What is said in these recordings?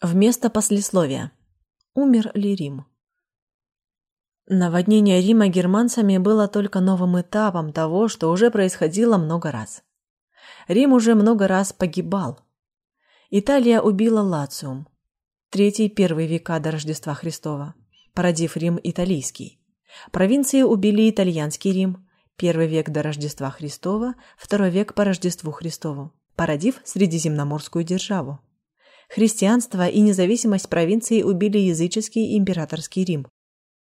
Вместо послесловия. Умер ли Рим? Наводнение Рима германцами было только новым этапом того, что уже происходило много раз. Рим уже много раз погибал. Италия убила Лациум, третий первый века до Рождества Христова, породив Рим италийский. Провинции убили итальянский Рим, первый век до Рождества Христова, второй век по Рождеству Христову, породив Средиземноморскую державу. Христианство и независимость провинции убили языческий императорский Рим.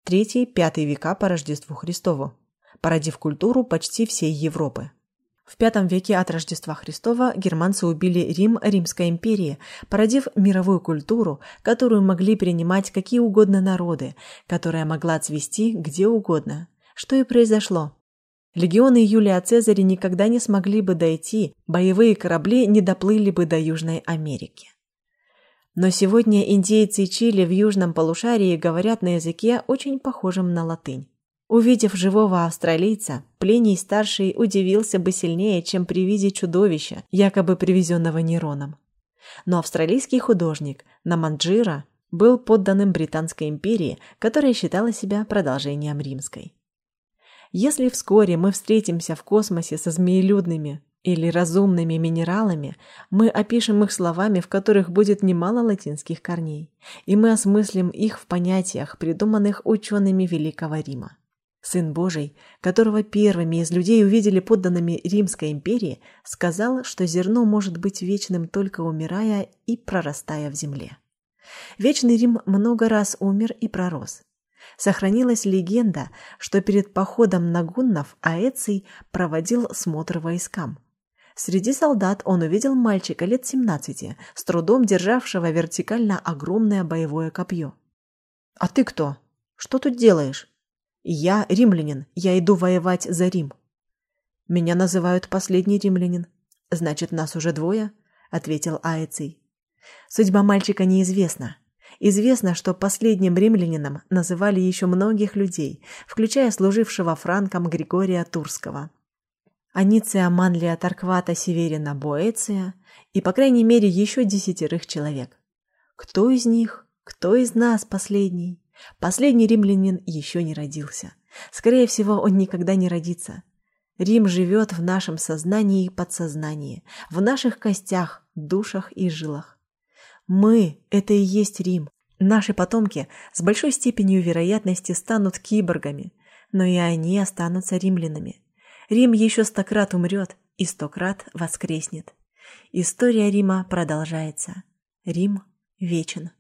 Третий-пятый века по Рождеству Христову, породив культуру почти всей Европы. В V веке от Рождества Христова германцы убили Рим Римской империи, породив мировую культуру, которую могли принимать какие угодно народы, которая могла цвести где угодно. Что и произошло. Легионы Юлия Цезаря никогда не смогли бы дойти, боевые корабли не доплыли бы до Южной Америки. Но сегодня индейцы Чили в южном полушарии говорят на языке, очень похожем на латынь. Увидев живого австралийца, Плений старший удивился бы сильнее, чем при виде чудовища, якобы привезенного Нероном. Но австралийский художник Наманджира был подданным Британской империи, которая считала себя продолжением римской. Если вскоре мы встретимся в космосе со змеелюдными или разумными минералами, мы опишем их словами, в которых будет немало латинских корней, и мы осмыслим их в понятиях, придуманных учеными Великого Рима. Сын Божий, которого первыми из людей увидели подданными Римской империи, сказал, что зерно может быть вечным только умирая и прорастая в земле. Вечный Рим много раз умер и пророс. Сохранилась легенда, что перед походом на гуннов Аэций проводил смотр войскам. Среди солдат он увидел мальчика лет 17, с трудом державшего вертикально огромное боевое копье. «А ты кто? Что тут делаешь?» «Я римлянин, я иду воевать за Рим». «Меня называют последний римлянин. Значит, нас уже двое?» — ответил Аэций. Судьба мальчика неизвестна. Известно, что последним римлянином называли еще многих людей, включая служившего франком Григория Турского. Аниция Манлия Тарквата Северина Боэция и, по крайней мере, еще десятерых человек. Кто из них, кто из нас последний? Последний римлянин еще не родился. Скорее всего, он никогда не родится. Рим живет в нашем сознании и подсознании, в наших костях, душах и жилах. Мы – это и есть Рим. Наши потомки с большой степенью вероятности станут киборгами, но и они останутся римлянами. Рим еще стократ умрет и стократ воскреснет. История Рима продолжается. Рим вечен.